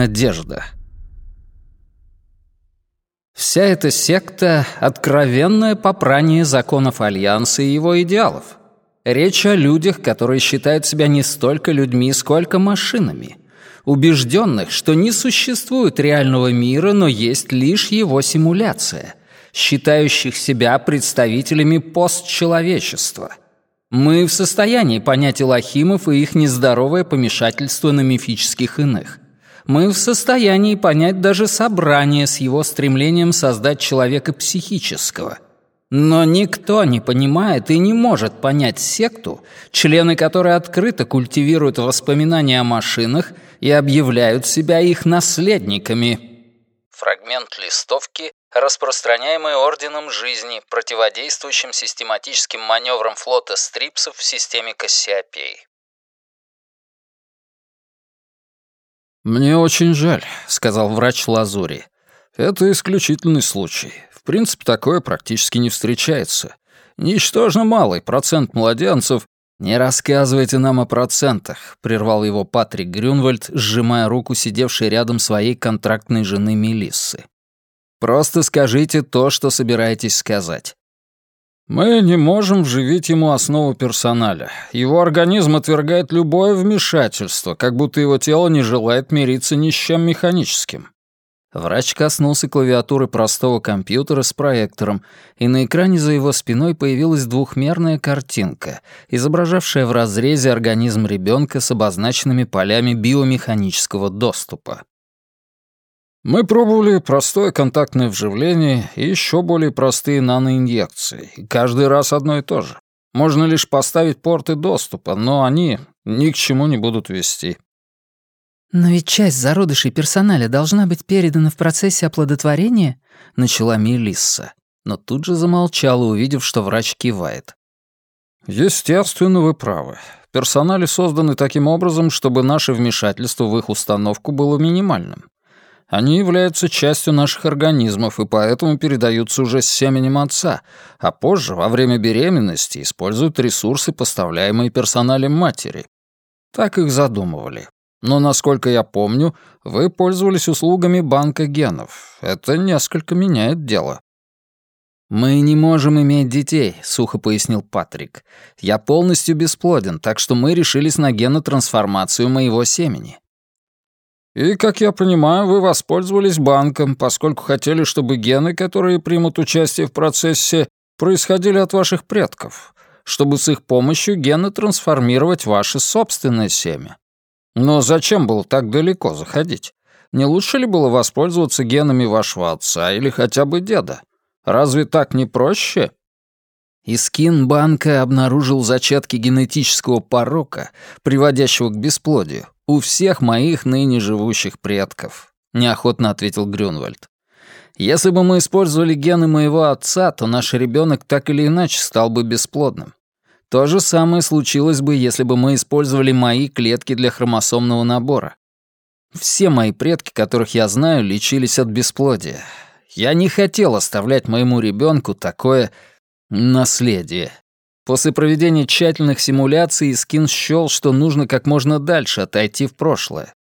надежда. Вся эта секта — откровенное попрание законов Альянса и его идеалов. Речь о людях, которые считают себя не столько людьми, сколько машинами. Убежденных, что не существует реального мира, но есть лишь его симуляция. Считающих себя представителями постчеловечества. Мы в состоянии понять Элохимов и их нездоровое помешательство на мифических иных — мы в состоянии понять даже собрание с его стремлением создать человека психического. Но никто не понимает и не может понять секту, члены которой открыто культивируют воспоминания о машинах и объявляют себя их наследниками. Фрагмент листовки, распространяемый Орденом Жизни, противодействующим систематическим маневрам флота Стрипсов в системе Кассиопей. «Мне очень жаль», — сказал врач Лазури. «Это исключительный случай. В принципе, такое практически не встречается. Ничтожно малый процент младенцев...» «Не рассказывайте нам о процентах», — прервал его Патрик Грюнвальд, сжимая руку сидевшей рядом своей контрактной жены Мелиссы. «Просто скажите то, что собираетесь сказать. Мы не можем вживить ему основу персоналя. Его организм отвергает любое вмешательство, как будто его тело не желает мириться ни с чем механическим. Врач коснулся клавиатуры простого компьютера с проектором, и на экране за его спиной появилась двухмерная картинка, изображавшая в разрезе организм ребенка с обозначенными полями биомеханического доступа. Мы пробовали простое контактное вживление и еще более простые наноинъекции. И каждый раз одно и то же. Можно лишь поставить порты доступа, но они ни к чему не будут вести. «Но ведь часть зародышей персоналя должна быть передана в процессе оплодотворения», — начала Мелисса, но тут же замолчала, увидев, что врач кивает. «Естественно, вы правы. Персонали созданы таким образом, чтобы наше вмешательство в их установку было минимальным. Они являются частью наших организмов и поэтому передаются уже с семенем отца, а позже, во время беременности, используют ресурсы, поставляемые персоналем матери. Так их задумывали. Но, насколько я помню, вы пользовались услугами банка генов. Это несколько меняет дело. «Мы не можем иметь детей», — сухо пояснил Патрик. «Я полностью бесплоден, так что мы решились на генотрансформацию моего семени. И, как я понимаю, вы воспользовались банком, поскольку хотели, чтобы гены, которые примут участие в процессе, происходили от ваших предков, чтобы с их помощью гены трансформировать ваше собственное семя. Но зачем было так далеко заходить? Не лучше ли было воспользоваться генами вашего отца или хотя бы деда? Разве так не проще? Искин банка обнаружил зачатки генетического порока, приводящего к бесплодию, «У всех моих ныне живущих предков», — неохотно ответил Грюнвальд. «Если бы мы использовали гены моего отца, то наш ребенок так или иначе стал бы бесплодным. То же самое случилось бы, если бы мы использовали мои клетки для хромосомного набора. Все мои предки, которых я знаю, лечились от бесплодия. Я не хотел оставлять моему ребенку такое наследие. После проведения тщательных симуляций Скин счёл, что нужно как можно дальше отойти в прошлое.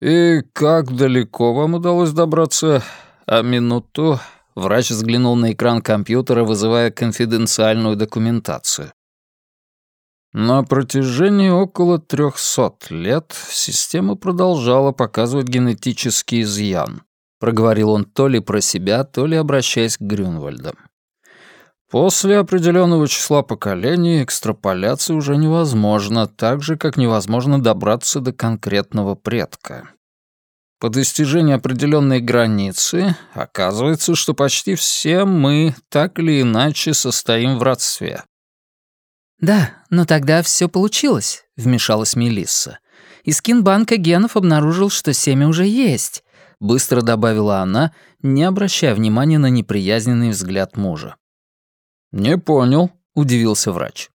«И как далеко вам удалось добраться? А минуту...» Врач взглянул на экран компьютера, вызывая конфиденциальную документацию. На протяжении около трехсот лет система продолжала показывать генетический изъян. Проговорил он то ли про себя, то ли обращаясь к Грюнвальдам. После определенного числа поколений экстраполяция уже невозможна, так же, как невозможно добраться до конкретного предка. По достижении определенной границы оказывается, что почти все мы так или иначе состоим в родстве. «Да, но тогда все получилось», — вмешалась Мелисса. «И скинбанка генов обнаружил, что семя уже есть», — быстро добавила она, не обращая внимания на неприязненный взгляд мужа. «Не понял», — удивился врач.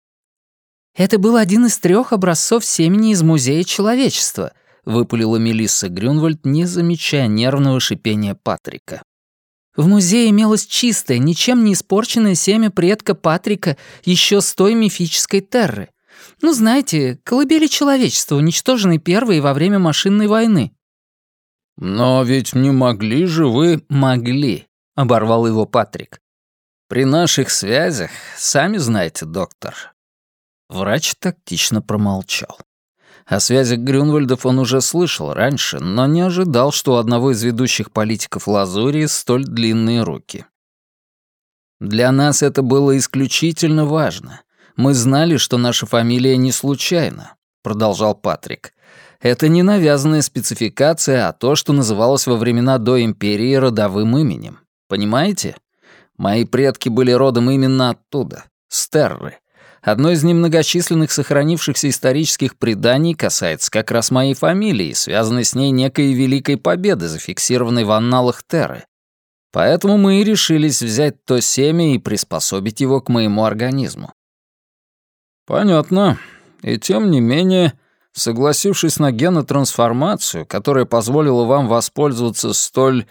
«Это был один из трех образцов семени из Музея человечества», — выпалила Мелисса Грюнвальд, не замечая нервного шипения Патрика. В музее имелось чистое, ничем не испорченное семя предка Патрика еще с той мифической терры. Ну, знаете, колыбели человечества, уничтоженной первой во время машинной войны. «Но ведь не могли же вы...» «Могли», — оборвал его Патрик. «При наших связях, сами знаете, доктор». Врач тактично промолчал. О связях Грюнвальдов он уже слышал раньше, но не ожидал, что у одного из ведущих политиков Лазурии столь длинные руки. Для нас это было исключительно важно. Мы знали, что наша фамилия не случайна, продолжал Патрик. Это не навязанная спецификация, а то, что называлось во времена до империи родовым именем. Понимаете? Мои предки были родом именно оттуда, с Терры. Одно из немногочисленных сохранившихся исторических преданий касается как раз моей фамилии, связанной с ней некой великой победы, зафиксированной в анналах Терры. Поэтому мы и решились взять то семя и приспособить его к моему организму. Понятно. И тем не менее, согласившись на генотрансформацию, которая позволила вам воспользоваться столь,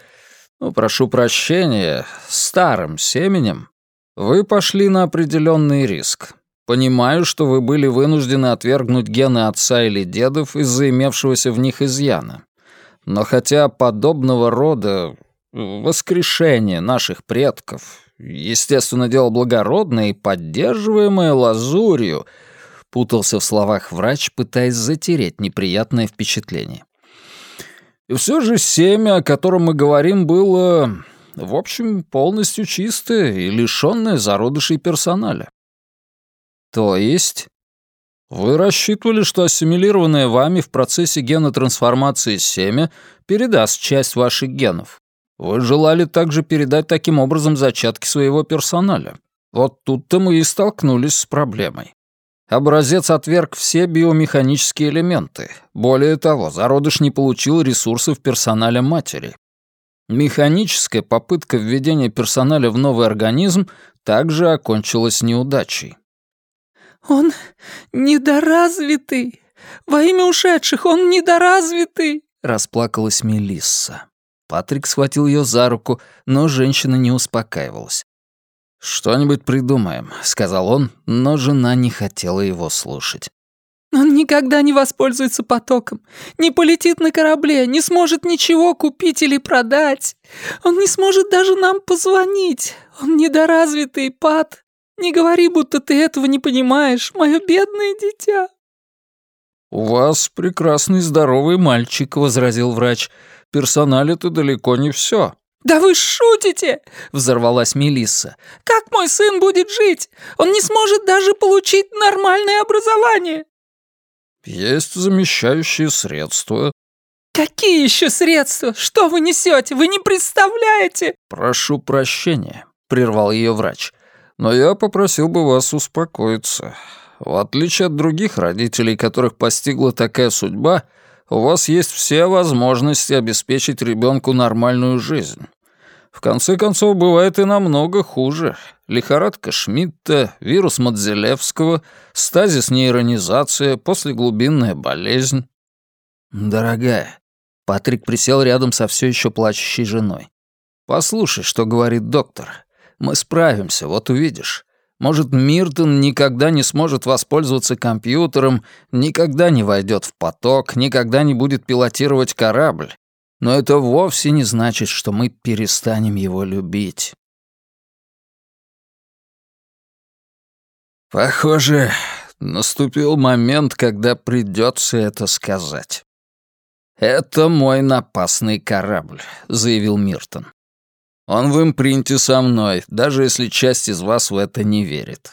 ну, прошу прощения, старым семенем, вы пошли на определенный риск. Понимаю, что вы были вынуждены отвергнуть гены отца или дедов из-за имевшегося в них изъяна. Но хотя подобного рода воскрешение наших предков, естественно, дело благородное и поддерживаемое лазурью, путался в словах врач, пытаясь затереть неприятное впечатление. И все же семя, о котором мы говорим, было, в общем, полностью чистое и лишённое зародышей персоналя. То есть... Вы рассчитывали, что ассимилированное вами в процессе генотрансформации семя передаст часть ваших генов. Вы желали также передать таким образом зачатки своего персоналя. Вот тут-то мы и столкнулись с проблемой. Образец отверг все биомеханические элементы. Более того, зародыш не получил ресурсов персоналя матери. Механическая попытка введения персоналя в новый организм также окончилась неудачей. «Он недоразвитый! Во имя ушедших, он недоразвитый!» — расплакалась Мелисса. Патрик схватил ее за руку, но женщина не успокаивалась. «Что-нибудь придумаем», — сказал он, но жена не хотела его слушать. «Он никогда не воспользуется потоком, не полетит на корабле, не сможет ничего купить или продать. Он не сможет даже нам позвонить. Он недоразвитый, Пат. Не говори, будто ты этого не понимаешь, мое бедное дитя». «У вас прекрасный здоровый мальчик», — возразил врач. «Персональ — это далеко не все. «Да вы шутите!» — взорвалась Мелисса. «Как мой сын будет жить? Он не сможет даже получить нормальное образование!» «Есть замещающие средства». «Какие еще средства? Что вы несете? Вы не представляете!» «Прошу прощения», — прервал ее врач. Но я попросил бы вас успокоиться. В отличие от других родителей, которых постигла такая судьба, у вас есть все возможности обеспечить ребенку нормальную жизнь. В конце концов, бывает и намного хуже. Лихорадка Шмидта, вирус Мадзелевского, стазис нейронизация, послеглубинная болезнь. «Дорогая», — Патрик присел рядом со все еще плачущей женой. «Послушай, что говорит доктор. Мы справимся, вот увидишь. Может, Миртон никогда не сможет воспользоваться компьютером, никогда не войдет в поток, никогда не будет пилотировать корабль. Но это вовсе не значит, что мы перестанем его любить. Похоже, наступил момент, когда придется это сказать. «Это мой напасный корабль», — заявил Миртон. Он в импринте со мной, даже если часть из вас в это не верит.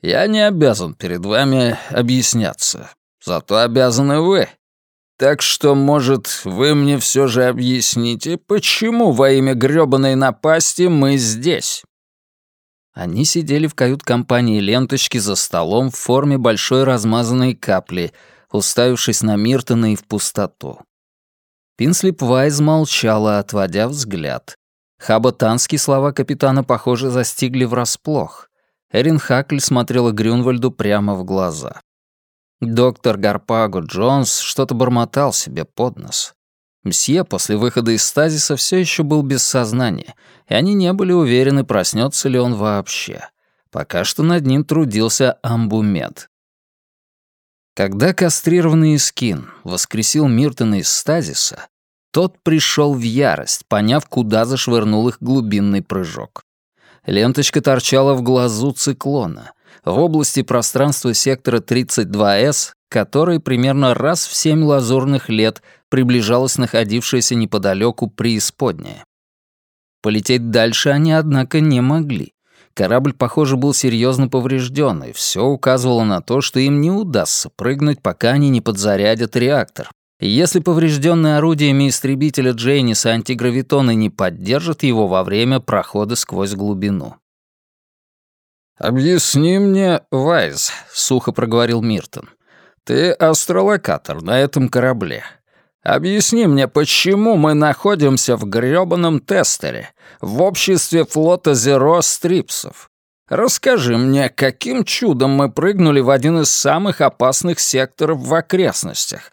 Я не обязан перед вами объясняться, зато обязаны вы. Так что, может, вы мне все же объясните, почему во имя грёбаной напасти мы здесь?» Они сидели в кают-компании ленточки за столом в форме большой размазанной капли, уставившись на Миртона и в пустоту. Пинслип Вайз молчала, отводя взгляд. Хаботанские слова капитана, похоже, застигли врасплох. Эрин Хакль смотрела Грюнвальду прямо в глаза. Доктор Гарпаго Джонс что-то бормотал себе под нос. Мсье после выхода из стазиса все еще был без сознания, и они не были уверены, проснется ли он вообще. Пока что над ним трудился амбумед. Когда кастрированный Искин воскресил Миртона из стазиса, тот пришел в ярость, поняв, куда зашвырнул их глубинный прыжок. Ленточка торчала в глазу циклона, в области пространства сектора 32С, который примерно раз в семь лазурных лет приближалась находившаяся неподалеку преисподняя. Полететь дальше они, однако, не могли. Корабль, похоже, был серьезно поврежден, и все указывало на то, что им не удастся прыгнуть, пока они не подзарядят реактор. Если поврежденные орудиями истребителя Джейниса антигравитоны не поддержат его во время прохода сквозь глубину. «Объясни мне, Вайз», — сухо проговорил Миртон. «Ты астролокатор на этом корабле. Объясни мне, почему мы находимся в грёбаном тестере, в обществе флота Зеро Стрипсов? Расскажи мне, каким чудом мы прыгнули в один из самых опасных секторов в окрестностях?»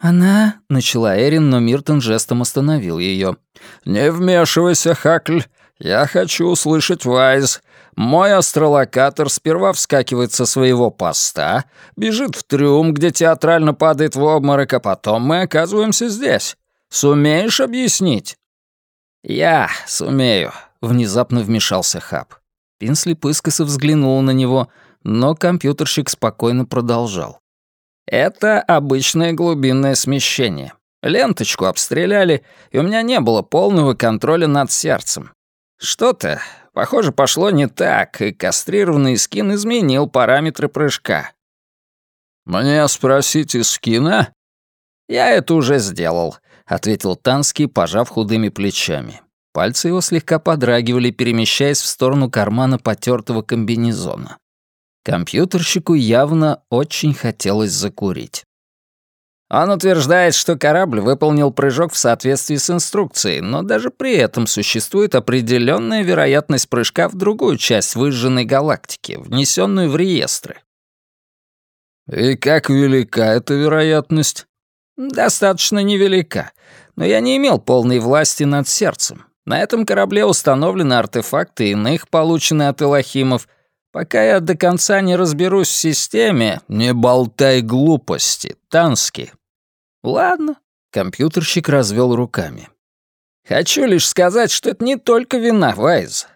«Она...» — начала Эрин, но Миртон жестом остановил ее. «Не вмешивайся, Хакль. Я хочу услышать Вайз. Мой астролокатор сперва вскакивает со своего поста, бежит в трюм, где театрально падает в обморок, а потом мы оказываемся здесь. Сумеешь объяснить?» «Я сумею», — внезапно вмешался Хаб. Пинсли пыскосо взглянул на него, но компьютерщик спокойно продолжал. «Это обычное глубинное смещение. Ленточку обстреляли, и у меня не было полного контроля над сердцем. Что-то Похоже, пошло не так, и кастрированный скин изменил параметры прыжка. «Мне спросить из скина?» «Я это уже сделал», — ответил Танский, пожав худыми плечами. Пальцы его слегка подрагивали, перемещаясь в сторону кармана потертого комбинезона. Компьютерщику явно очень хотелось закурить. Он утверждает, что корабль выполнил прыжок в соответствии с инструкцией, но даже при этом существует определенная вероятность прыжка в другую часть выжженной галактики, внесенную в реестры. «И как велика эта вероятность?» «Достаточно невелика, но я не имел полной власти над сердцем. На этом корабле установлены артефакты иных, полученные от Элохимов. Пока я до конца не разберусь в системе...» «Не болтай глупости, Тански», «Ладно», — компьютерщик развел руками. «Хочу лишь сказать, что это не только вина, Вайз».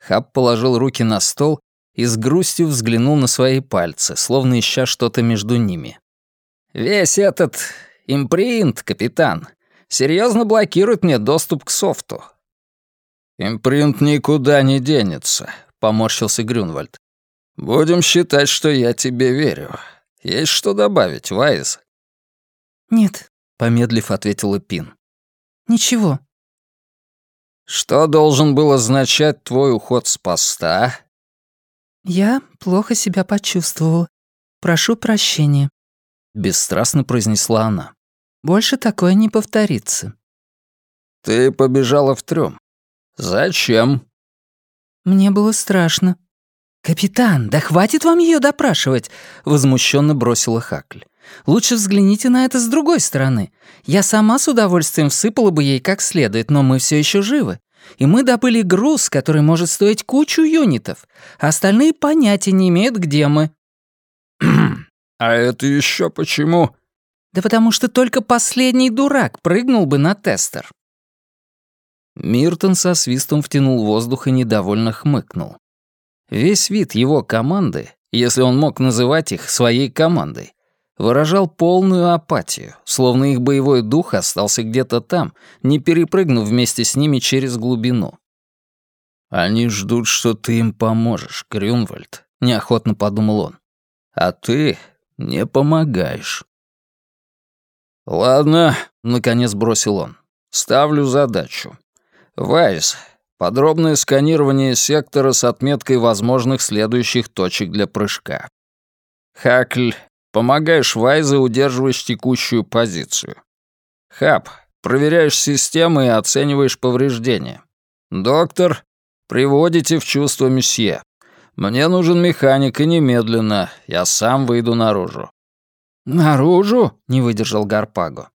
Хаб положил руки на стол и с грустью взглянул на свои пальцы, словно ища что-то между ними. «Весь этот импринт, капитан, серьезно блокирует мне доступ к софту». «Импринт никуда не денется», — поморщился Грюнвальд. «Будем считать, что я тебе верю. Есть что добавить, Вайз?» «Нет», — помедлив ответила Пин. «Ничего». «Что должен был означать твой уход с поста?» «Я плохо себя почувствовала. Прошу прощения», — бесстрастно произнесла она. «Больше такое не повторится». «Ты побежала в трём. Зачем?» «Мне было страшно». «Капитан, да хватит вам её допрашивать!» — возмущенно бросила Хакль. Лучше взгляните на это с другой стороны. Я сама с удовольствием всыпала бы ей как следует, но мы все еще живы. И мы добыли груз, который может стоить кучу юнитов. А остальные понятия не имеют, где мы». «А это еще почему?» «Да потому что только последний дурак прыгнул бы на тестер». Миртон со свистом втянул воздух и недовольно хмыкнул. Весь вид его команды, если он мог называть их своей командой, выражал полную апатию, словно их боевой дух остался где-то там, не перепрыгнув вместе с ними через глубину. «Они ждут, что ты им поможешь, Крюнвальд», — неохотно подумал он. «А ты не помогаешь». «Ладно», — наконец бросил он, — «ставлю задачу. Вайс, подробное сканирование сектора с отметкой возможных следующих точек для прыжка. Хакль, Помогаешь Вайзе, удерживаешь текущую позицию. Хаб, проверяешь системы и оцениваешь повреждения. Доктор, приводите в чувство месье. Мне нужен механик и немедленно. Я сам выйду наружу». «Наружу?» — не выдержал Гарпаго.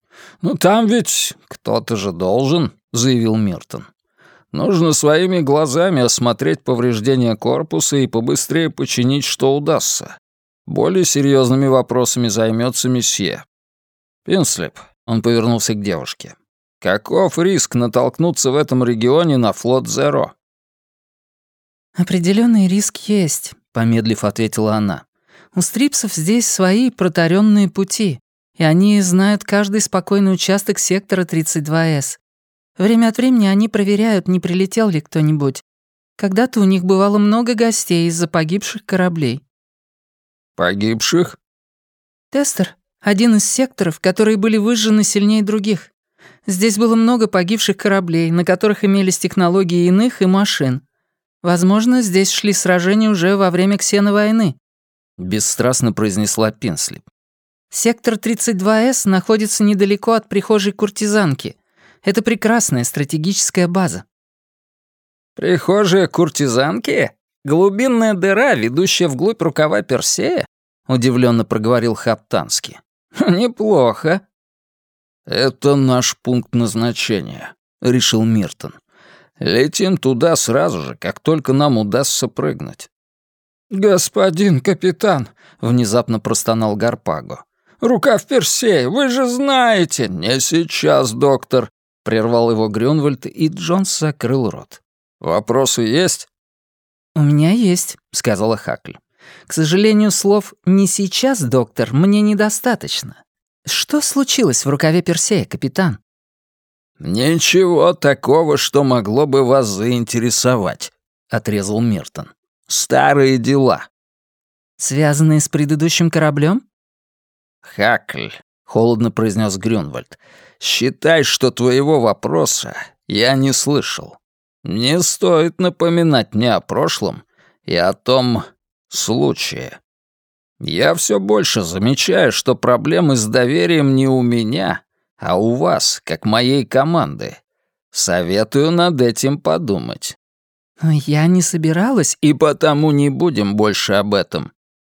«Ну там ведь кто-то же должен», — заявил Миртон. «Нужно своими глазами осмотреть повреждения корпуса и побыстрее починить, что удастся. Более серьезными вопросами займется месье. Пинслип, Он повернулся к девушке. «Каков риск натолкнуться в этом регионе на флот Зеро?» Определенный риск есть», — помедлив ответила она. «У стрипсов здесь свои протаренные пути, и они знают каждый спокойный участок сектора 32С. Время от времени они проверяют, не прилетел ли кто-нибудь. Когда-то у них бывало много гостей из-за погибших кораблей». «Погибших?» «Тестер — один из секторов, которые были выжжены сильнее других. Здесь было много погибших кораблей, на которых имелись технологии иных и машин. Возможно, здесь шли сражения уже во время ксеновойны», — бесстрастно произнесла Пинслип. «Сектор 32С находится недалеко от прихожей куртизанки. Это прекрасная стратегическая база». «Прихожая куртизанки? Глубинная дыра, ведущая вглубь рукава Персея?» — удивленно проговорил Хаптанский. «Неплохо». «Это наш пункт назначения», — решил Миртон. Летим туда сразу же, как только нам удастся прыгнуть». «Господин капитан», — внезапно простонал Гарпаго. «Рука в персе, вы же знаете!» «Не сейчас, доктор», — прервал его Грюнвальд, и Джонс закрыл рот. «Вопросы есть?» «У меня есть», — сказала Хакль. «К сожалению, слов «не сейчас, доктор» мне недостаточно. Что случилось в рукаве Персея, капитан?» «Ничего такого, что могло бы вас заинтересовать», — отрезал Миртон. «Старые дела». «Связанные с предыдущим кораблем? «Хакль», — холодно произнес Грюнвальд, — «считай, что твоего вопроса я не слышал. Не стоит напоминать мне о прошлом и о том случае. Я все больше замечаю, что проблемы с доверием не у меня, а у вас, как моей команды. Советую над этим подумать. Я не собиралась. И потому не будем больше об этом.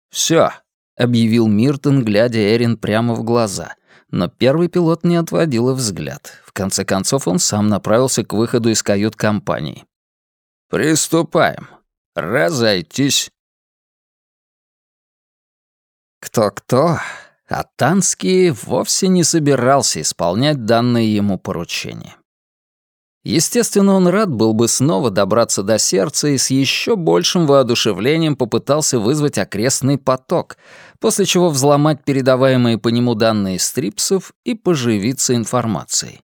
Все, объявил Миртон, глядя Эрин прямо в глаза. Но первый пилот не отводил взгляд. В конце концов, он сам направился к выходу из кают-компании. «Приступаем. Разойтись». Кто-кто, а Танский вовсе не собирался исполнять данное ему поручение. Естественно, он рад был бы снова добраться до сердца и с еще большим воодушевлением попытался вызвать окрестный поток, после чего взломать передаваемые по нему данные стрипсов и поживиться информацией.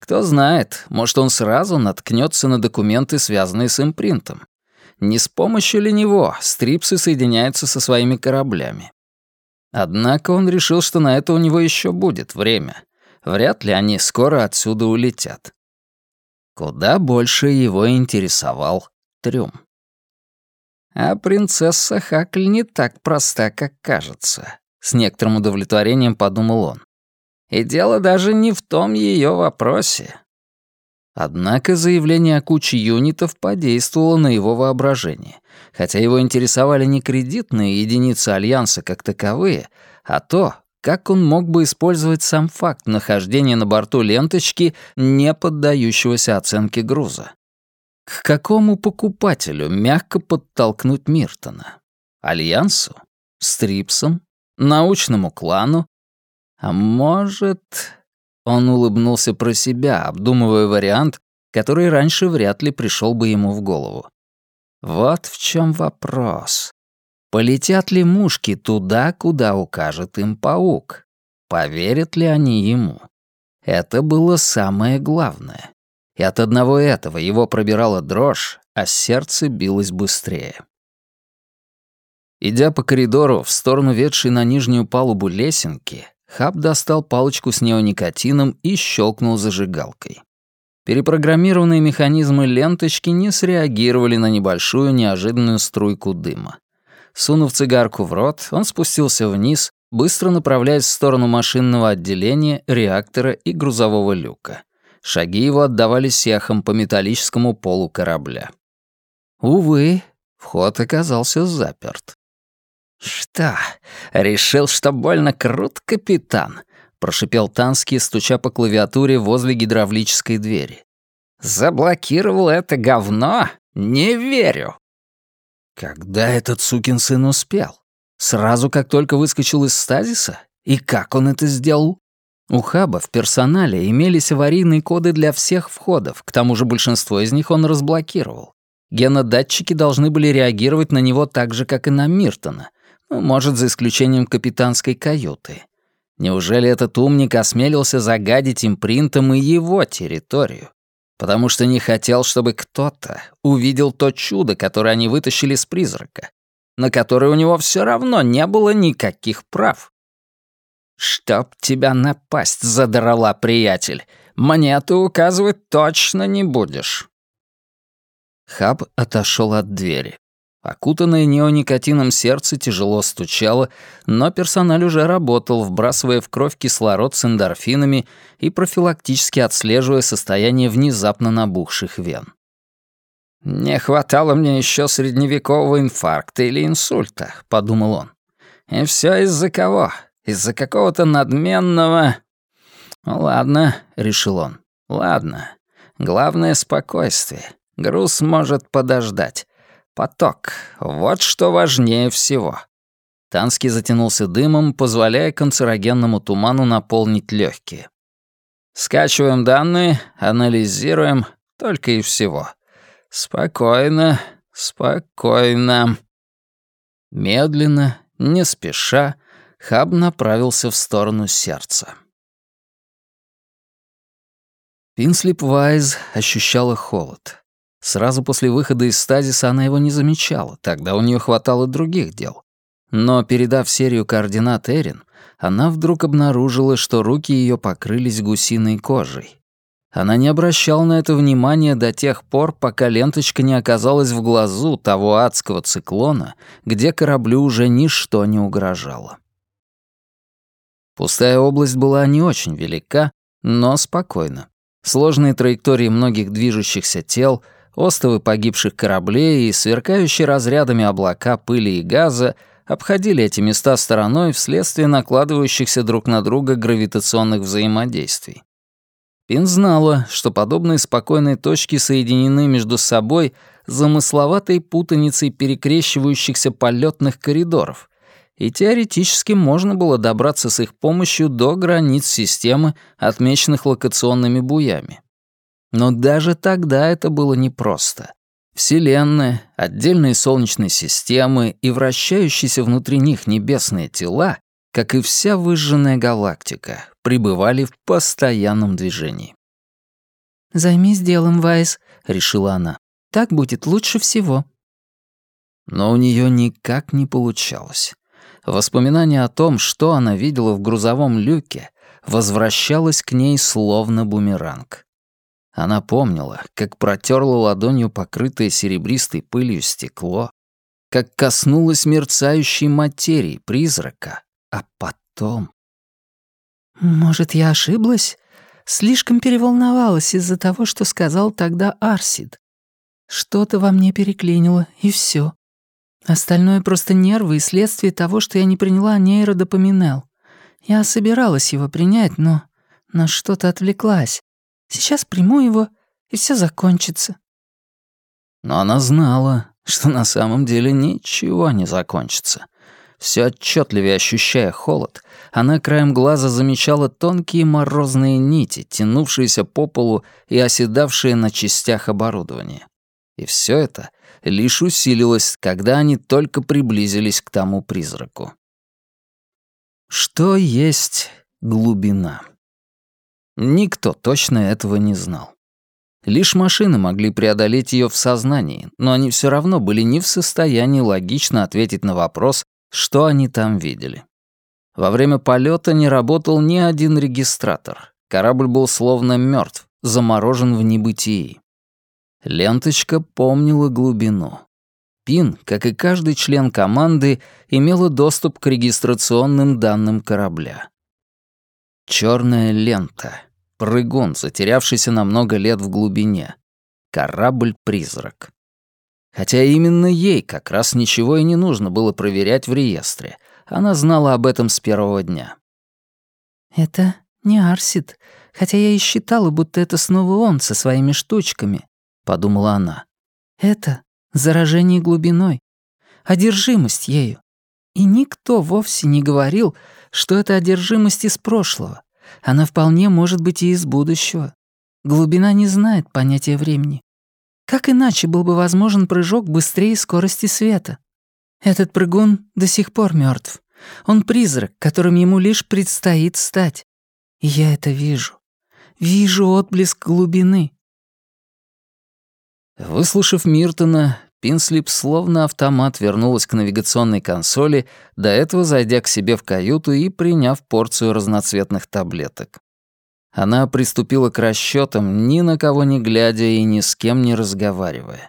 Кто знает, может, он сразу наткнется на документы, связанные с импринтом. Не с помощью ли него стрипсы соединяются со своими кораблями. Однако он решил, что на это у него еще будет время. Вряд ли они скоро отсюда улетят. Куда больше его интересовал трюм. А принцесса Хакль не так проста, как кажется. С некоторым удовлетворением подумал он. И дело даже не в том ее вопросе. Однако заявление о куче юнитов подействовало на его воображение, хотя его интересовали не кредитные единицы Альянса как таковые, а то, как он мог бы использовать сам факт нахождения на борту ленточки, не поддающегося оценке груза. К какому покупателю мягко подтолкнуть Миртона? Альянсу? Стрипсом? Научному клану? А может... Он улыбнулся про себя, обдумывая вариант, который раньше вряд ли пришел бы ему в голову. Вот в чем вопрос. Полетят ли мушки туда, куда укажет им паук? Поверят ли они ему? Это было самое главное. И от одного этого его пробирала дрожь, а сердце билось быстрее. Идя по коридору в сторону ведшей на нижнюю палубу лесенки, Хаб достал палочку с неоникотином и щелкнул зажигалкой. Перепрограммированные механизмы ленточки не среагировали на небольшую неожиданную струйку дыма. Сунув цигарку в рот, он спустился вниз, быстро направляясь в сторону машинного отделения, реактора и грузового люка. Шаги его отдавались эхом по металлическому полу корабля. Увы, вход оказался заперт. «Что, решил, что больно крут, капитан?» — прошипел Танский, стуча по клавиатуре возле гидравлической двери. «Заблокировал это говно? Не верю!» Когда этот сукин сын успел? Сразу, как только выскочил из стазиса? И как он это сделал? У хаба в персонале имелись аварийные коды для всех входов, к тому же большинство из них он разблокировал. Генодатчики должны были реагировать на него так же, как и на Миртона, ну, может, за исключением капитанской каюты. Неужели этот умник осмелился загадить импринтом и его территорию? Потому что не хотел, чтобы кто-то увидел то чудо, которое они вытащили с призрака, на которое у него все равно не было никаких прав. «Чтоб тебя напасть задрала, приятель, мне ты указывать точно не будешь». Хаб отошел от двери. Окутанное неоникотином сердце тяжело стучало, но персональ уже работал, вбрасывая в кровь кислород с эндорфинами и профилактически отслеживая состояние внезапно набухших вен. «Не хватало мне еще средневекового инфаркта или инсульта», — подумал он. «И все из-за кого? Из-за какого-то надменного...» «Ладно», — решил он. «Ладно. Главное — спокойствие. Груз может подождать. Поток. Вот что важнее всего. Танский затянулся дымом, позволяя канцерогенному туману наполнить легкие. Скачиваем данные, анализируем, только и всего. Спокойно, спокойно. Медленно, не спеша, Хаб направился в сторону сердца. Пинслип Вайз ощущала холод. Сразу после выхода из стазиса она его не замечала, тогда у нее хватало других дел. Но, передав серию координат Эрин, она вдруг обнаружила, что руки ее покрылись гусиной кожей. Она не обращала на это внимания до тех пор, пока ленточка не оказалась в глазу того адского циклона, где кораблю уже ничто не угрожало. Пустая область была не очень велика, но спокойна. Сложные траектории многих движущихся тел — Остовы погибших кораблей и сверкающие разрядами облака пыли и газа обходили эти места стороной вследствие накладывающихся друг на друга гравитационных взаимодействий. Пин знала, что подобные спокойные точки соединены между собой замысловатой путаницей перекрещивающихся полетных коридоров, и теоретически можно было добраться с их помощью до границ системы, отмеченных локационными буями. Но даже тогда это было непросто. Вселенная, отдельные солнечные системы и вращающиеся внутри них небесные тела, как и вся выжженная галактика, пребывали в постоянном движении. «Займись делом, Вайс», — решила она. «Так будет лучше всего». Но у нее никак не получалось. Воспоминание о том, что она видела в грузовом люке, возвращалось к ней словно бумеранг. Она помнила, как протерла ладонью покрытое серебристой пылью стекло, как коснулась мерцающей материи призрака, а потом... «Может, я ошиблась? Слишком переволновалась из-за того, что сказал тогда Арсид. Что-то во мне переклинило, и все. Остальное просто нервы и следствие того, что я не приняла нейродопаминел. Я собиралась его принять, но на что-то отвлеклась. Сейчас приму его, и все закончится». Но она знала, что на самом деле ничего не закончится. Все отчетливее ощущая холод, она краем глаза замечала тонкие морозные нити, тянувшиеся по полу и оседавшие на частях оборудования. И все это лишь усилилось, когда они только приблизились к тому призраку. Что есть глубина? Никто точно этого не знал. Лишь машины могли преодолеть ее в сознании, но они все равно были не в состоянии логично ответить на вопрос, что они там видели. Во время полета не работал ни один регистратор. Корабль был словно мертв, заморожен в небытии. Ленточка помнила глубину. Пин, как и каждый член команды, имела доступ к регистрационным данным корабля. Черная лента. Прыгун, затерявшийся на много лет в глубине. Корабль-призрак. Хотя именно ей как раз ничего и не нужно было проверять в реестре. Она знала об этом с первого дня. «Это не Арсид, хотя я и считала, будто это снова он со своими штучками», — подумала она. «Это заражение глубиной, одержимость ею. И никто вовсе не говорил, что это одержимость из прошлого, Она вполне может быть и из будущего. Глубина не знает понятия времени. Как иначе был бы возможен прыжок быстрее скорости света? Этот прыгун до сих пор мертв. Он призрак, которым ему лишь предстоит стать. И я это вижу. Вижу отблеск глубины. Выслушав Миртона, Пинслип словно автомат вернулась к навигационной консоли, до этого зайдя к себе в каюту и приняв порцию разноцветных таблеток. Она приступила к расчетам, ни на кого не глядя и ни с кем не разговаривая.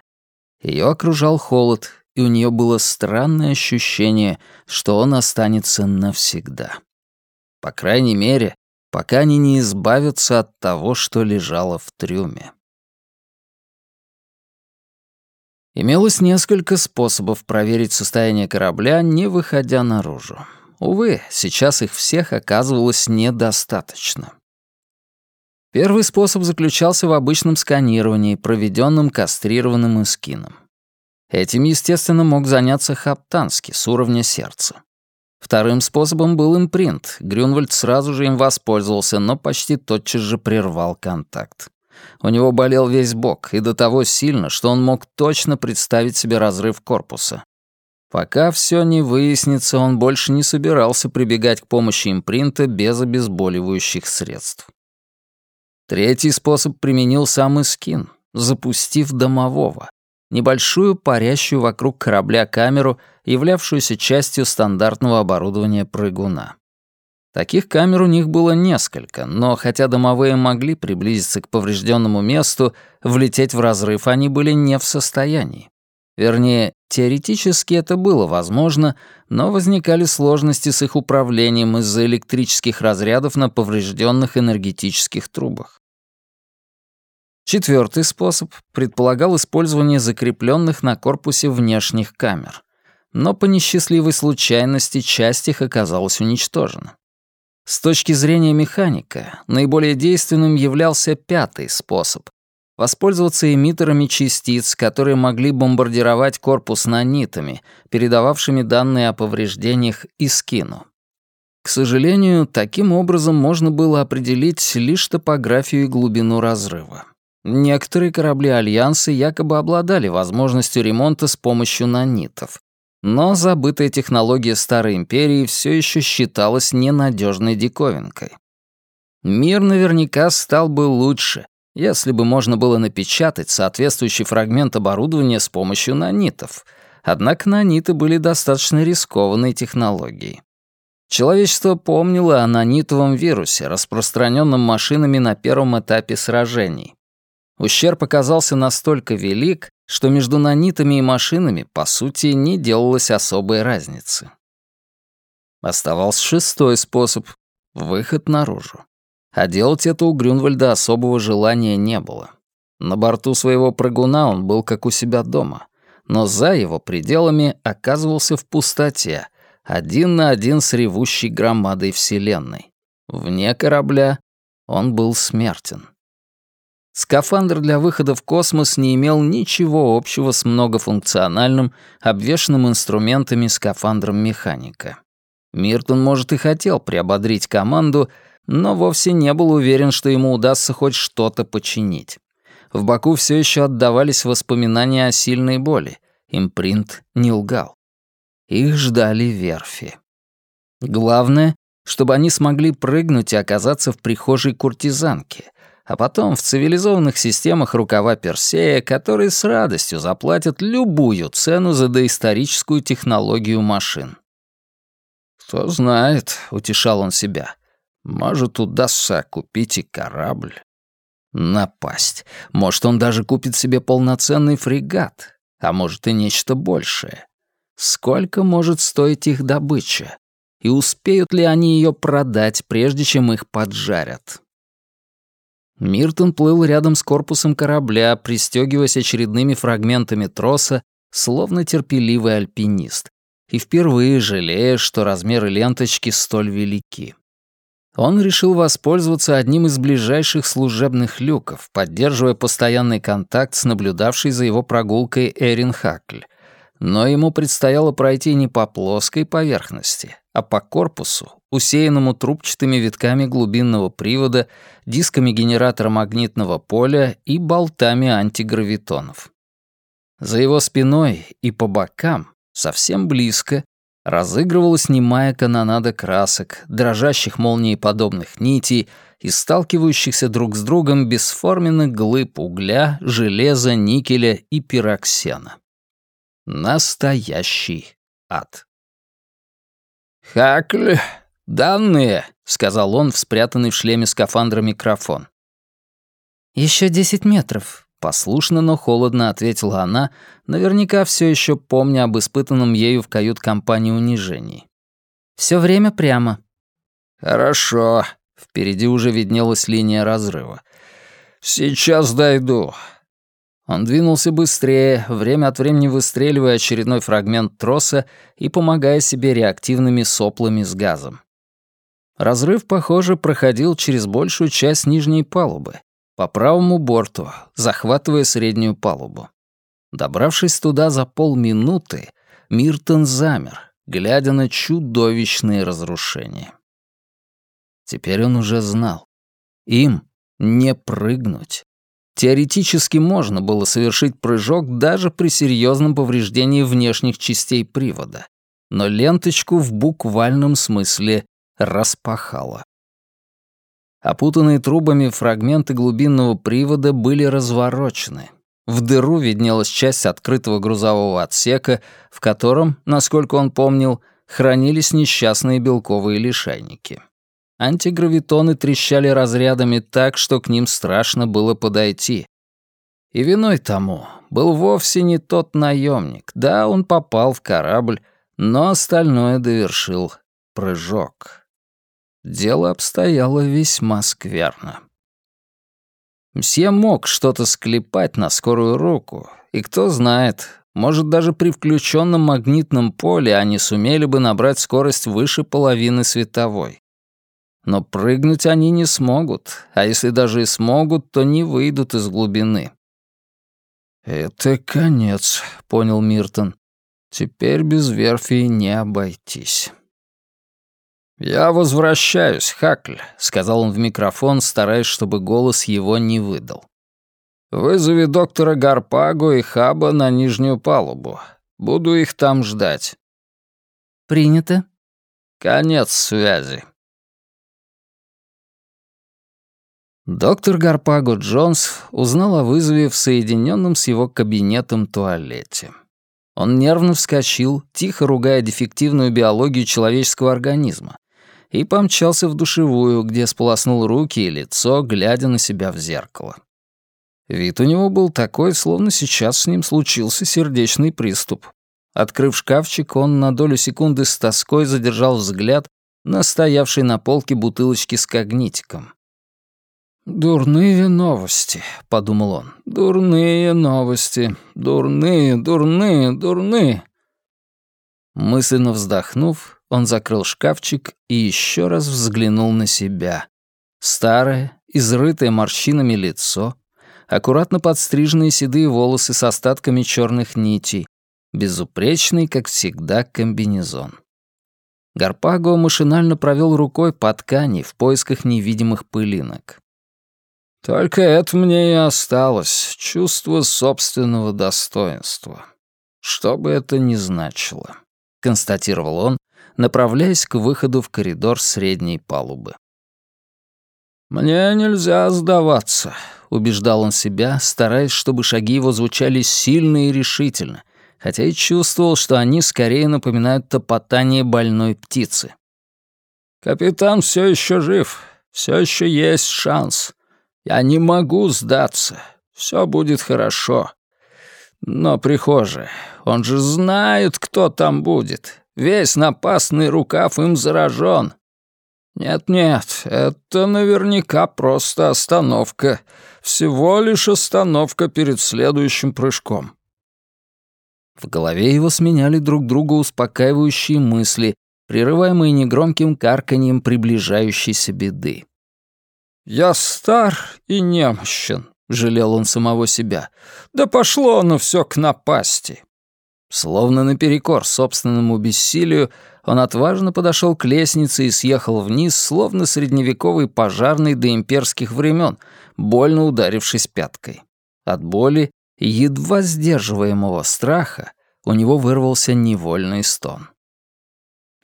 Ее окружал холод, и у нее было странное ощущение, что он останется навсегда. По крайней мере, пока они не избавятся от того, что лежало в трюме. Имелось несколько способов проверить состояние корабля, не выходя наружу. Увы, сейчас их всех оказывалось недостаточно. Первый способ заключался в обычном сканировании, проведенном кастрированным эскином. Этим, естественно, мог заняться Хаптанский с уровня сердца. Вторым способом был импринт. Грюнвальд сразу же им воспользовался, но почти тотчас же прервал контакт. У него болел весь бок, и до того сильно, что он мог точно представить себе разрыв корпуса. Пока все не выяснится, он больше не собирался прибегать к помощи импринта без обезболивающих средств. Третий способ применил сам Искин, запустив домового. Небольшую парящую вокруг корабля камеру, являвшуюся частью стандартного оборудования прыгуна. Таких камер у них было несколько, но хотя домовые могли приблизиться к поврежденному месту, влететь в разрыв они были не в состоянии. Вернее, теоретически это было возможно, но возникали сложности с их управлением из-за электрических разрядов на поврежденных энергетических трубах. Четвертый способ предполагал использование закрепленных на корпусе внешних камер. Но по несчастливой случайности часть их оказалась уничтожена. С точки зрения механика, наиболее действенным являлся пятый способ — воспользоваться эмиттерами частиц, которые могли бомбардировать корпус нанитами, передававшими данные о повреждениях и скину. К сожалению, таким образом можно было определить лишь топографию и глубину разрыва. Некоторые корабли Альянса якобы обладали возможностью ремонта с помощью нанитов, но забытая технология Старой Империи все еще считалась ненадежной диковинкой. Мир наверняка стал бы лучше, если бы можно было напечатать соответствующий фрагмент оборудования с помощью нанитов. Однако наниты были достаточно рискованной технологией. Человечество помнило о нанитовом вирусе, распространенном машинами на первом этапе сражений. Ущерб оказался настолько велик, что между нанитами и машинами, по сути, не делалось особой разницы. Оставался шестой способ — выход наружу. А делать это у Грюнвальда особого желания не было. На борту своего прыгуна он был как у себя дома, но за его пределами оказывался в пустоте, один на один с ревущей громадой Вселенной. Вне корабля он был смертен. Скафандр для выхода в космос не имел ничего общего с многофункциональным, обвешанным инструментами скафандром механика. Миртон, может, и хотел приободрить команду, но вовсе не был уверен, что ему удастся хоть что-то починить. В боку все еще отдавались воспоминания о сильной боли. Импринт не лгал. Их ждали верфи. Главное, чтобы они смогли прыгнуть и оказаться в прихожей куртизанки, а потом в цивилизованных системах рукава Персея, которые с радостью заплатят любую цену за доисторическую технологию машин. «Кто знает», — утешал он себя, — «может, удастся купить и корабль». Напасть. Может, он даже купит себе полноценный фрегат, а может и нечто большее. Сколько может стоить их добыча? И успеют ли они ее продать, прежде чем их поджарят? Миртон плыл рядом с корпусом корабля, пристегиваясь очередными фрагментами троса, словно терпеливый альпинист, и впервые жалея, что размеры ленточки столь велики. Он решил воспользоваться одним из ближайших служебных люков, поддерживая постоянный контакт с наблюдавшей за его прогулкой Эрин Хакль. Но ему предстояло пройти не по плоской поверхности, а по корпусу, усеянному трубчатыми витками глубинного привода, дисками генератора магнитного поля и болтами антигравитонов. За его спиной и по бокам, совсем близко, разыгрывалась немая канонада красок, дрожащих молниеподобных нитей и сталкивающихся друг с другом бесформенных глыб угля, железа, никеля и пироксена. Настоящий ад. «Хакль, данные», — сказал он в спрятанный в шлеме скафандра микрофон. Еще десять метров», — послушно, но холодно ответила она, наверняка все еще помня об испытанном ею в кают-компании унижении. Все время прямо». «Хорошо», — впереди уже виднелась линия разрыва. «Сейчас дойду. Он двинулся быстрее, время от времени выстреливая очередной фрагмент троса и помогая себе реактивными соплами с газом. Разрыв, похоже, проходил через большую часть нижней палубы, по правому борту, захватывая среднюю палубу. Добравшись туда за полминуты, Миртон замер, глядя на чудовищные разрушения. Теперь он уже знал. Им не прыгнуть. Теоретически можно было совершить прыжок даже при серьезном повреждении внешних частей привода, но ленточку в буквальном смысле распахало. Опутанные трубами фрагменты глубинного привода были разворочены. В дыру виднелась часть открытого грузового отсека, в котором, насколько он помнил, хранились несчастные белковые лишайники. Антигравитоны трещали разрядами так, что к ним страшно было подойти. И виной тому был вовсе не тот наемник. Да, он попал в корабль, но остальное довершил прыжок. Дело обстояло весьма скверно. Мсье мог что-то склепать на скорую руку, и кто знает, может, даже при включенном магнитном поле они сумели бы набрать скорость выше половины световой. Но прыгнуть они не смогут, а если даже и смогут, то не выйдут из глубины. «Это конец», — понял Миртон. «Теперь без верфи не обойтись». «Я возвращаюсь, Хакль», — сказал он в микрофон, стараясь, чтобы голос его не выдал. «Вызови доктора Гарпаго и Хаба на нижнюю палубу. Буду их там ждать». «Принято». «Конец связи». Доктор Гарпаго Джонс узнал о вызове в соединенном с его кабинетом туалете. Он нервно вскочил, тихо ругая дефективную биологию человеческого организма, и помчался в душевую, где сполоснул руки и лицо, глядя на себя в зеркало. Вид у него был такой, словно сейчас с ним случился сердечный приступ. Открыв шкафчик, он на долю секунды с тоской задержал взгляд на стоявшей на полке бутылочки с когнитиком. «Дурные новости», — подумал он. «Дурные новости. Дурные, дурные, дурные». Мысленно вздохнув, он закрыл шкафчик и еще раз взглянул на себя. Старое, изрытое морщинами лицо, аккуратно подстриженные седые волосы с остатками черных нитей, безупречный, как всегда, комбинезон. Гарпаго машинально провел рукой по ткани в поисках невидимых пылинок. Только это мне и осталось, чувство собственного достоинства. Что бы это ни значило, констатировал он, направляясь к выходу в коридор средней палубы. «Мне нельзя сдаваться», — убеждал он себя, стараясь, чтобы шаги его звучали сильно и решительно, хотя и чувствовал, что они скорее напоминают топотание больной птицы. «Капитан все еще жив, все еще есть шанс. Я не могу сдаться. Все будет хорошо. Но, прихожие, он же знает, кто там будет. Весь напасный рукав им заражен. Нет-нет, это наверняка просто остановка. Всего лишь остановка перед следующим прыжком. В голове его сменяли друг друга успокаивающие мысли, прерываемые негромким карканьем приближающейся беды. «Я стар и немощен», — жалел он самого себя. «Да пошло оно все к напасти». Словно наперекор собственному бессилию, он отважно подошел к лестнице и съехал вниз, словно средневековый пожарный до имперских времен, больно ударившись пяткой. От боли едва сдерживаемого страха у него вырвался невольный стон.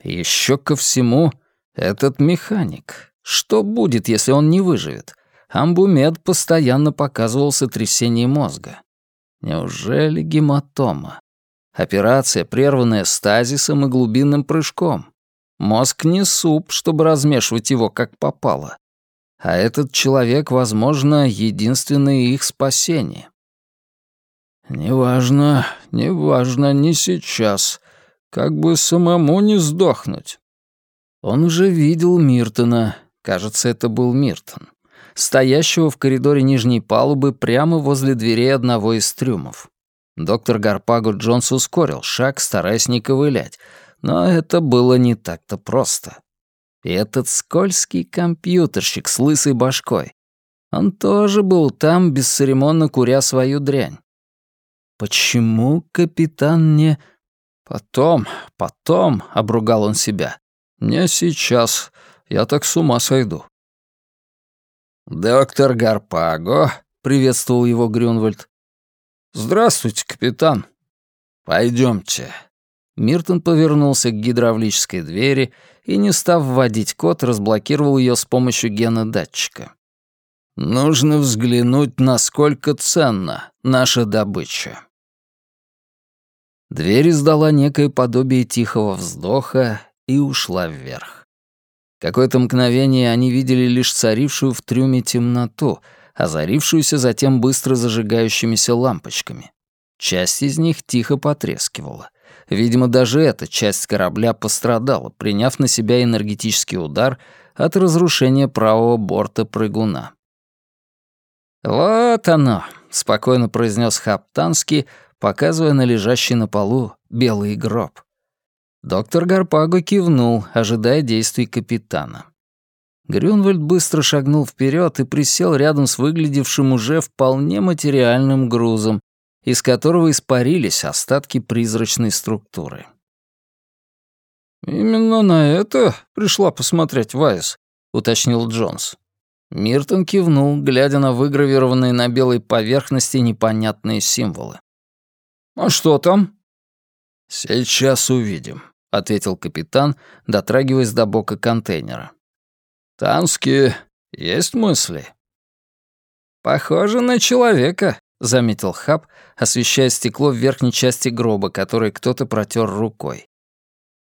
Еще ко всему, этот механик. Что будет, если он не выживет? Амбумед постоянно показывал сотрясение мозга. Неужели гематома? Операция, прерванная стазисом и глубинным прыжком. Мозг не суп, чтобы размешивать его как попало. А этот человек, возможно, единственное их спасение. «Неважно, неважно, не сейчас. Как бы самому не сдохнуть». Он уже видел Миртона, кажется, это был Миртон, стоящего в коридоре нижней палубы прямо возле дверей одного из трюмов. Доктор Гарпаго Джонс ускорил шаг, стараясь не ковылять, но это было не так-то просто. И этот скользкий компьютерщик с лысой башкой, он тоже был там, бесцеремонно куря свою дрянь. Почему капитан не... Потом, потом, — обругал он себя. Не сейчас, я так с ума сойду. «Доктор Гарпаго», — приветствовал его Грюнвальд. «Здравствуйте, капитан». Пойдемте. Миртон повернулся к гидравлической двери и, не став вводить код, разблокировал ее с помощью генодатчика. «Нужно взглянуть, насколько ценна наша добыча». Дверь издала некое подобие тихого вздоха и ушла вверх. Какое-то мгновение они видели лишь царившую в трюме темноту — озарившуюся затем быстро зажигающимися лампочками. Часть из них тихо потрескивала. Видимо, даже эта часть корабля пострадала, приняв на себя энергетический удар от разрушения правого борта прыгуна. «Вот оно», — спокойно произнес Хаптанский, показывая на лежащий на полу белый гроб. Доктор Гарпаго кивнул, ожидая действий капитана. Грюнвальд быстро шагнул вперед и присел рядом с выглядевшим уже вполне материальным грузом, из которого испарились остатки призрачной структуры. «Именно на это пришла посмотреть Вайс», — уточнил Джонс. Миртон кивнул, глядя на выгравированные на белой поверхности непонятные символы. «А что там?» «Сейчас увидим», — ответил капитан, дотрагиваясь до бока контейнера. «Тански, есть мысли?» «Похоже на человека», — заметил Хаб, освещая стекло в верхней части гроба, который кто-то протер рукой.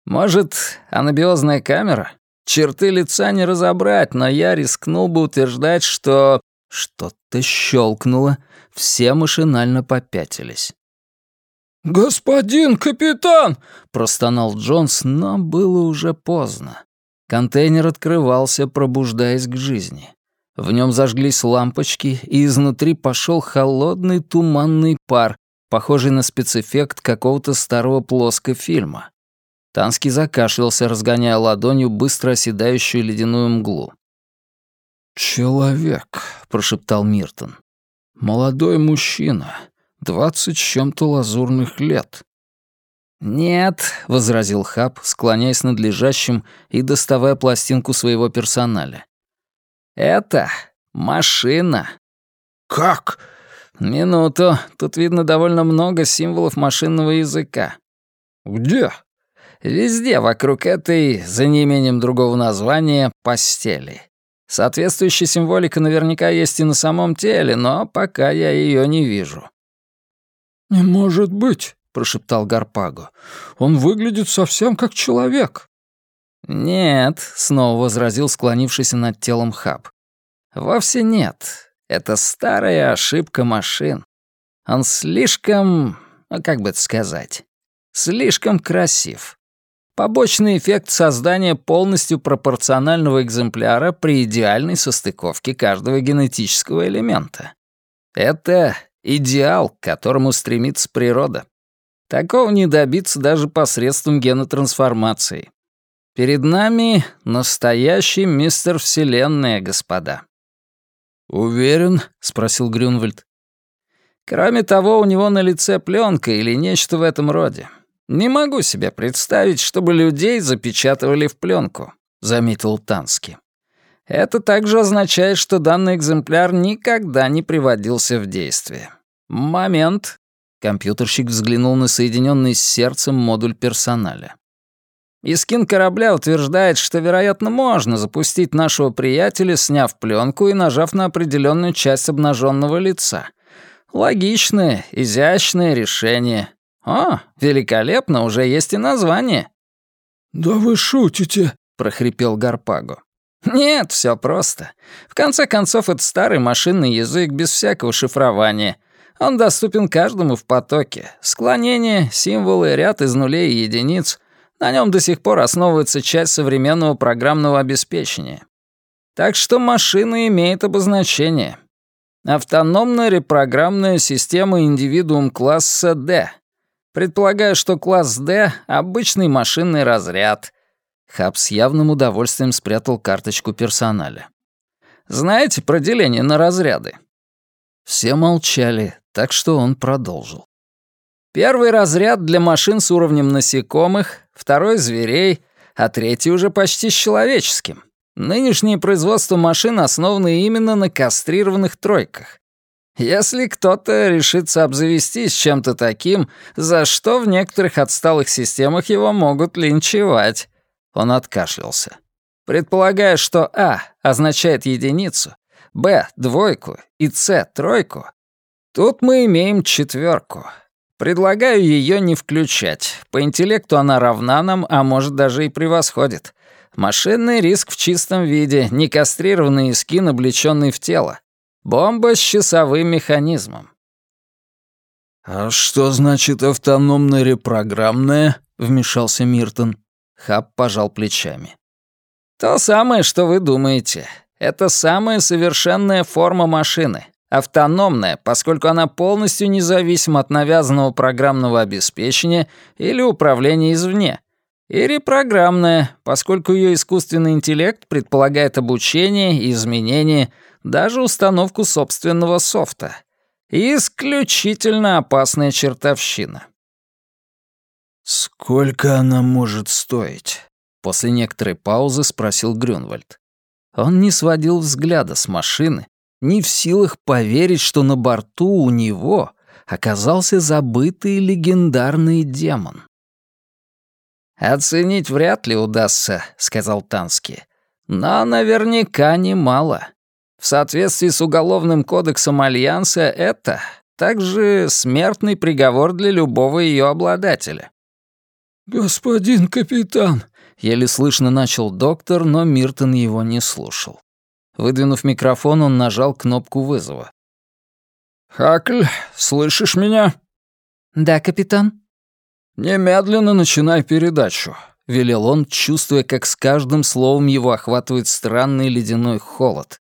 «Может, анабиозная камера? Черты лица не разобрать, но я рискнул бы утверждать, что...» Что-то щелкнуло, все машинально попятились. «Господин капитан!» — простонал Джонс, но было уже поздно. Контейнер открывался, пробуждаясь к жизни. В нем зажглись лампочки, и изнутри пошел холодный туманный пар, похожий на спецэффект какого-то старого плоскофильма. Танский закашлялся, разгоняя ладонью быстро оседающую ледяную мглу. «Человек», — прошептал Миртон. «Молодой мужчина, двадцать с чем-то лазурных лет. «Нет», — возразил Хаб, склоняясь над лежащим и доставая пластинку своего персоналя. «Это машина». «Как?» «Минуту. Тут видно довольно много символов машинного языка». «Где?» «Везде вокруг этой, за неимением другого названия, постели. Соответствующая символика наверняка есть и на самом теле, но пока я ее не вижу». «Не может быть прошептал Гарпаго. «Он выглядит совсем как человек». «Нет», — снова возразил склонившийся над телом Хаб. «Вовсе нет. Это старая ошибка машин. Он слишком... Ну, как бы это сказать? Слишком красив. Побочный эффект создания полностью пропорционального экземпляра при идеальной состыковке каждого генетического элемента. Это идеал, к которому стремится природа. Такого не добиться даже посредством генотрансформации. Перед нами настоящий мистер Вселенная, господа. «Уверен?» — спросил Грюнвальд. Кроме того, у него на лице пленка или нечто в этом роде. Не могу себе представить, чтобы людей запечатывали в пленку, заметил Танский. Это также означает, что данный экземпляр никогда не приводился в действие. Момент. Компьютерщик взглянул на соединенный с сердцем модуль персоналя. Искин корабля утверждает, что, вероятно, можно запустить нашего приятеля, сняв пленку и нажав на определенную часть обнаженного лица. Логичное, изящное решение. О, великолепно, уже есть и название. «Да вы шутите», — прохрипел Гарпаго. «Нет, все просто. В конце концов, это старый машинный язык без всякого шифрования. Он доступен каждому в потоке. Склонение, символы, ряд из нулей и единиц. На нем до сих пор основывается часть современного программного обеспечения. Так что машина имеет обозначение. Автономная репрограммная система индивидуум класса D. Предполагаю, что класс D — обычный машинный разряд. Хаб с явным удовольствием спрятал карточку персоналя. Знаете про деление на разряды? Все молчали, так что он продолжил. Первый разряд для машин с уровнем насекомых, второй — зверей, а третий уже почти с человеческим. Нынешнее производство машин основано именно на кастрированных тройках. Если кто-то решится обзавестись чем-то таким, за что в некоторых отсталых системах его могут линчевать. Он откашлялся. Предполагая, что А означает единицу, Б — двойку и С — тройку, тут мы имеем четверку. Предлагаю ее не включать. По интеллекту она равна нам, а может даже и превосходит. Машинный риск в чистом виде, некастрированный скин, облеченный в тело. Бомба с часовым механизмом. «А что значит автономно-репрограммная?» — вмешался Миртон. Хаб пожал плечами. «То самое, что вы думаете. Это самая совершенная форма машины. Автономная, поскольку она полностью независима от навязанного программного обеспечения или управления извне. И репрограммная, поскольку ее искусственный интеллект предполагает обучение и изменение, даже установку собственного софта. Исключительно опасная чертовщина. «Сколько она может стоить?» После некоторой паузы спросил Грюнвальд. Он не сводил взгляда с машины, не в силах поверить, что на борту у него оказался забытый легендарный демон. «Оценить вряд ли удастся», — сказал Танский. «Но наверняка немало. В соответствии с Уголовным кодексом Альянса это также смертный приговор для любого ее обладателя». «Господин капитан», — еле слышно начал доктор, но Миртон его не слушал. Выдвинув микрофон, он нажал кнопку вызова. «Хакль, слышишь меня?» «Да, капитан». «Немедленно начинай передачу», — велел он, чувствуя, как с каждым словом его охватывает странный ледяной холод.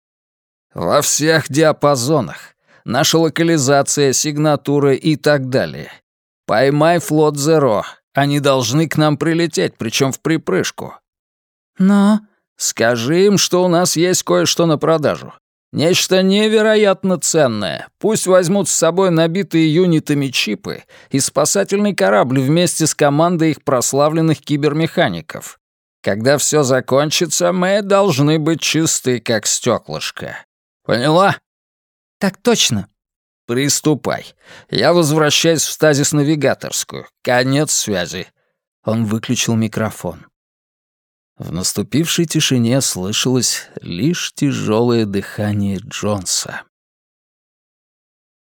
«Во всех диапазонах. Наша локализация, сигнатура и так далее. Поймай флот Зеро. Они должны к нам прилететь, причем в припрыжку». «Но...» Скажи им, что у нас есть кое-что на продажу. Нечто невероятно ценное. Пусть возьмут с собой набитые юнитами чипы и спасательный корабль вместе с командой их прославленных кибермехаников. Когда все закончится, мы должны быть чисты, как стеклышко. Поняла? Так точно. Приступай. Я возвращаюсь в стазис-навигаторскую. Конец связи. Он выключил микрофон. В наступившей тишине слышалось лишь тяжелое дыхание Джонса.